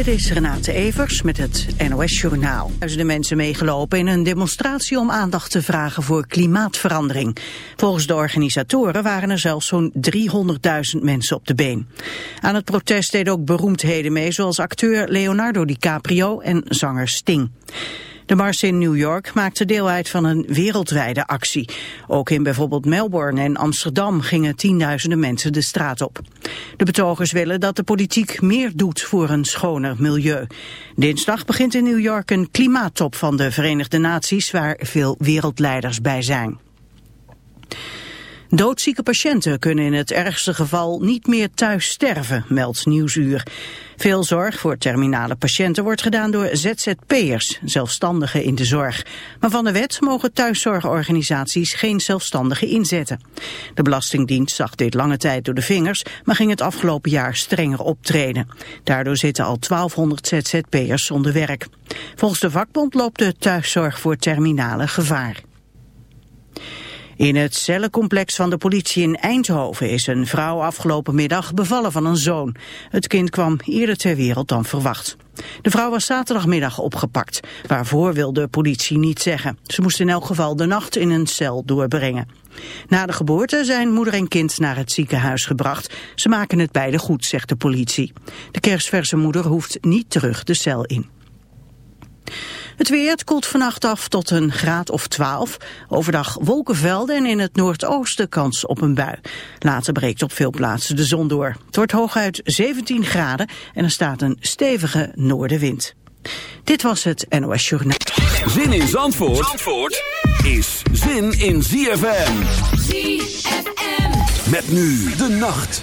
Dit is Renate Evers met het NOS Journaal. Duizenden mensen meegelopen in een demonstratie om aandacht te vragen voor klimaatverandering. Volgens de organisatoren waren er zelfs zo'n 300.000 mensen op de been. Aan het protest deden ook beroemdheden mee zoals acteur Leonardo DiCaprio en zanger Sting. De mars in New York maakte deel uit van een wereldwijde actie. Ook in bijvoorbeeld Melbourne en Amsterdam gingen tienduizenden mensen de straat op. De betogers willen dat de politiek meer doet voor een schoner milieu. Dinsdag begint in New York een klimaattop van de Verenigde Naties waar veel wereldleiders bij zijn. Doodzieke patiënten kunnen in het ergste geval niet meer thuis sterven, meldt Nieuwsuur. Veel zorg voor terminale patiënten wordt gedaan door ZZP'ers, zelfstandigen in de zorg. Maar van de wet mogen thuiszorgorganisaties geen zelfstandigen inzetten. De Belastingdienst zag dit lange tijd door de vingers, maar ging het afgelopen jaar strenger optreden. Daardoor zitten al 1200 ZZP'ers zonder werk. Volgens de vakbond loopt de thuiszorg voor terminale gevaar. In het cellencomplex van de politie in Eindhoven is een vrouw afgelopen middag bevallen van een zoon. Het kind kwam eerder ter wereld dan verwacht. De vrouw was zaterdagmiddag opgepakt. Waarvoor wil de politie niet zeggen. Ze moest in elk geval de nacht in een cel doorbrengen. Na de geboorte zijn moeder en kind naar het ziekenhuis gebracht. Ze maken het beide goed, zegt de politie. De kerstverse moeder hoeft niet terug de cel in. Het weer het koelt vannacht af tot een graad of 12. Overdag wolkenvelden en in het noordoosten kans op een bui. Later breekt op veel plaatsen de zon door. Het wordt hooguit 17 graden en er staat een stevige noordenwind. Dit was het NOS Journaal. Zin in Zandvoort, Zandvoort is zin in ZFM. ZFM. Met nu de nacht.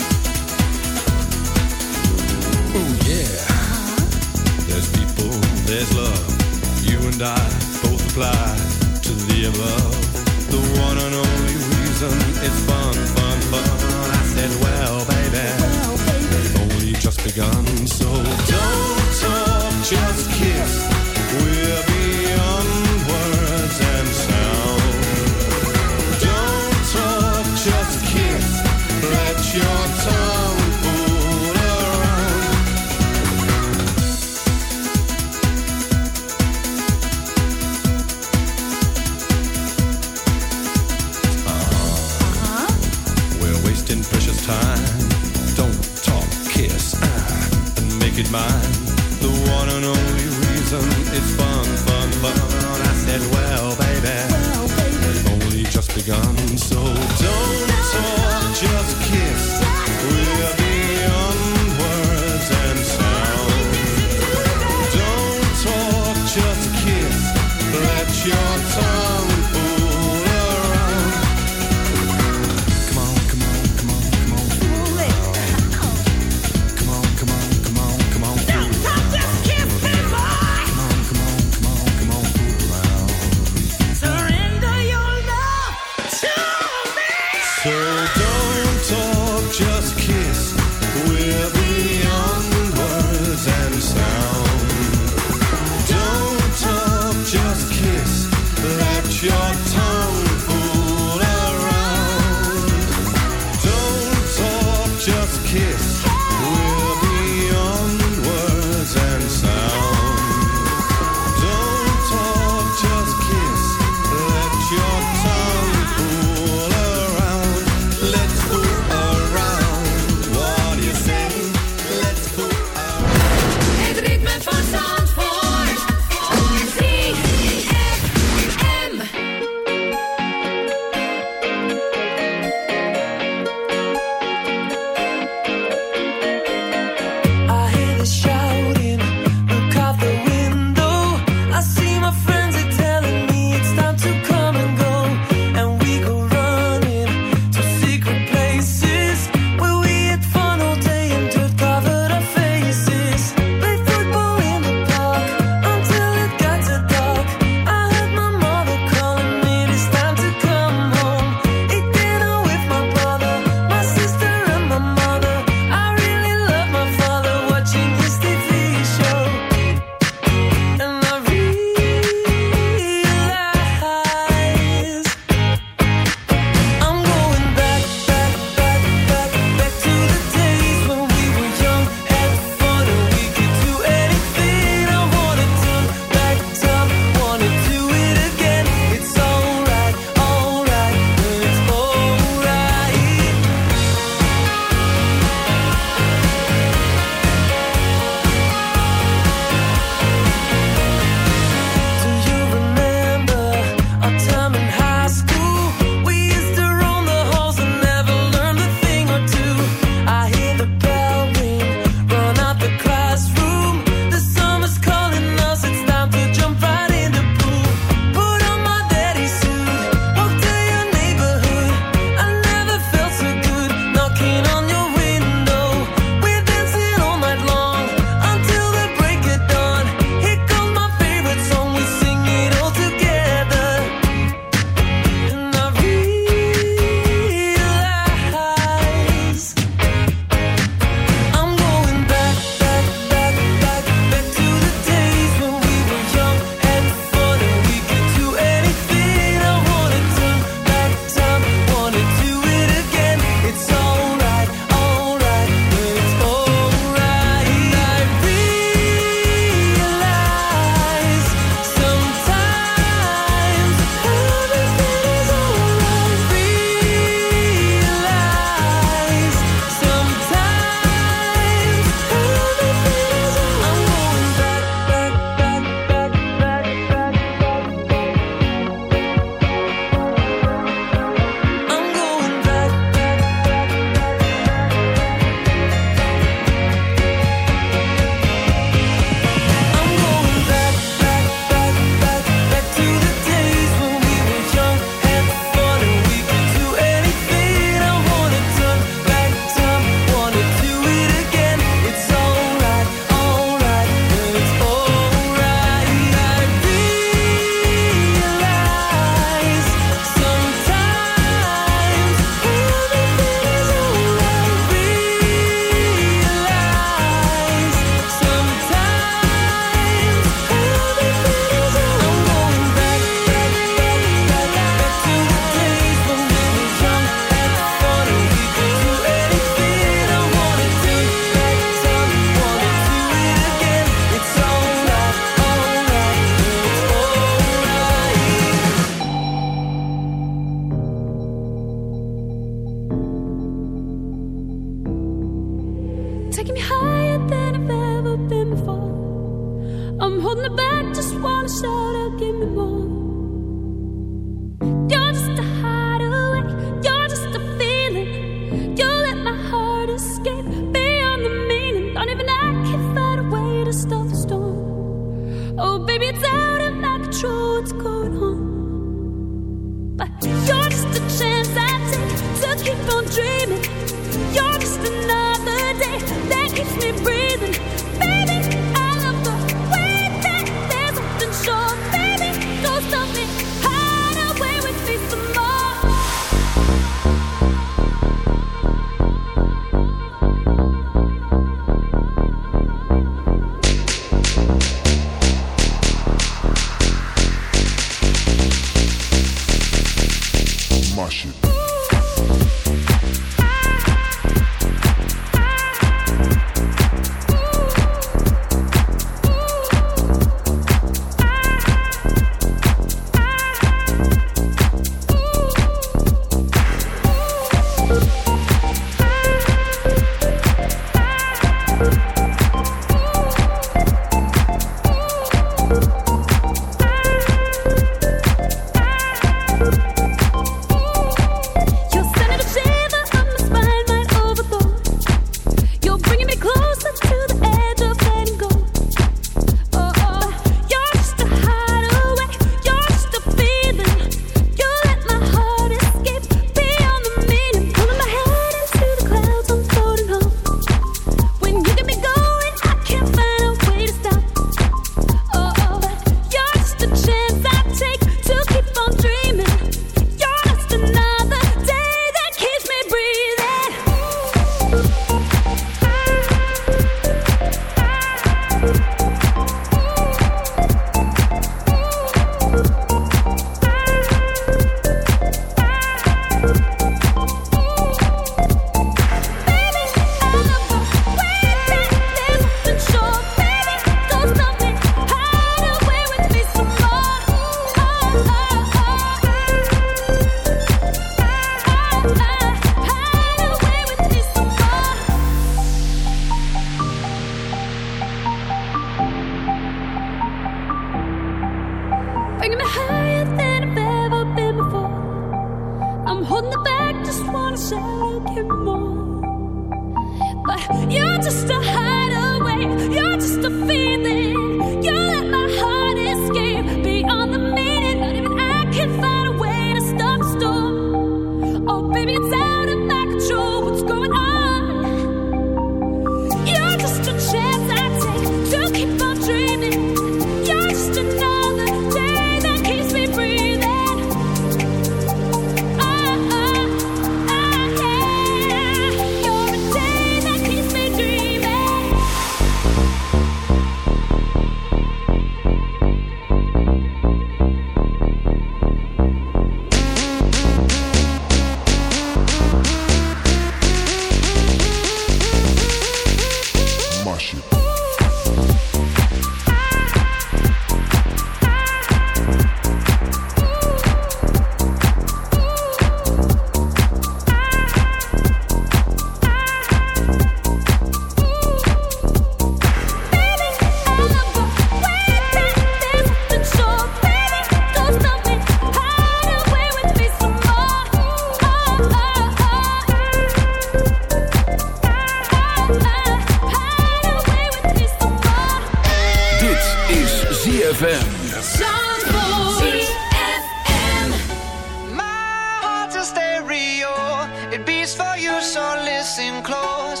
close.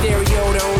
stereo, the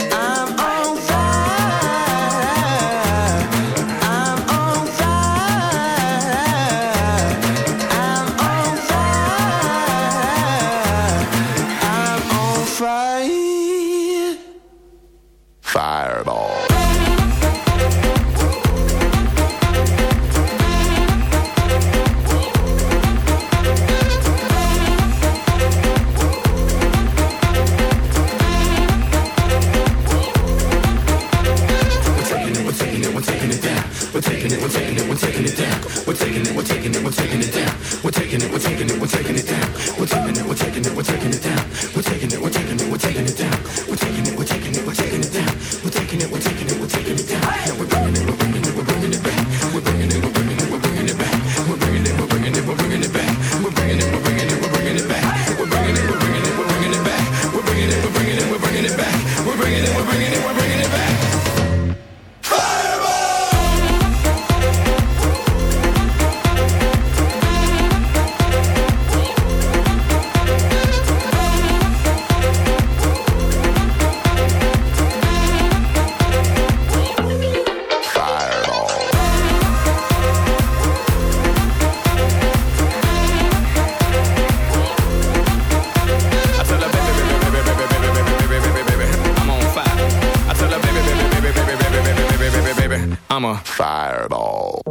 Fireball.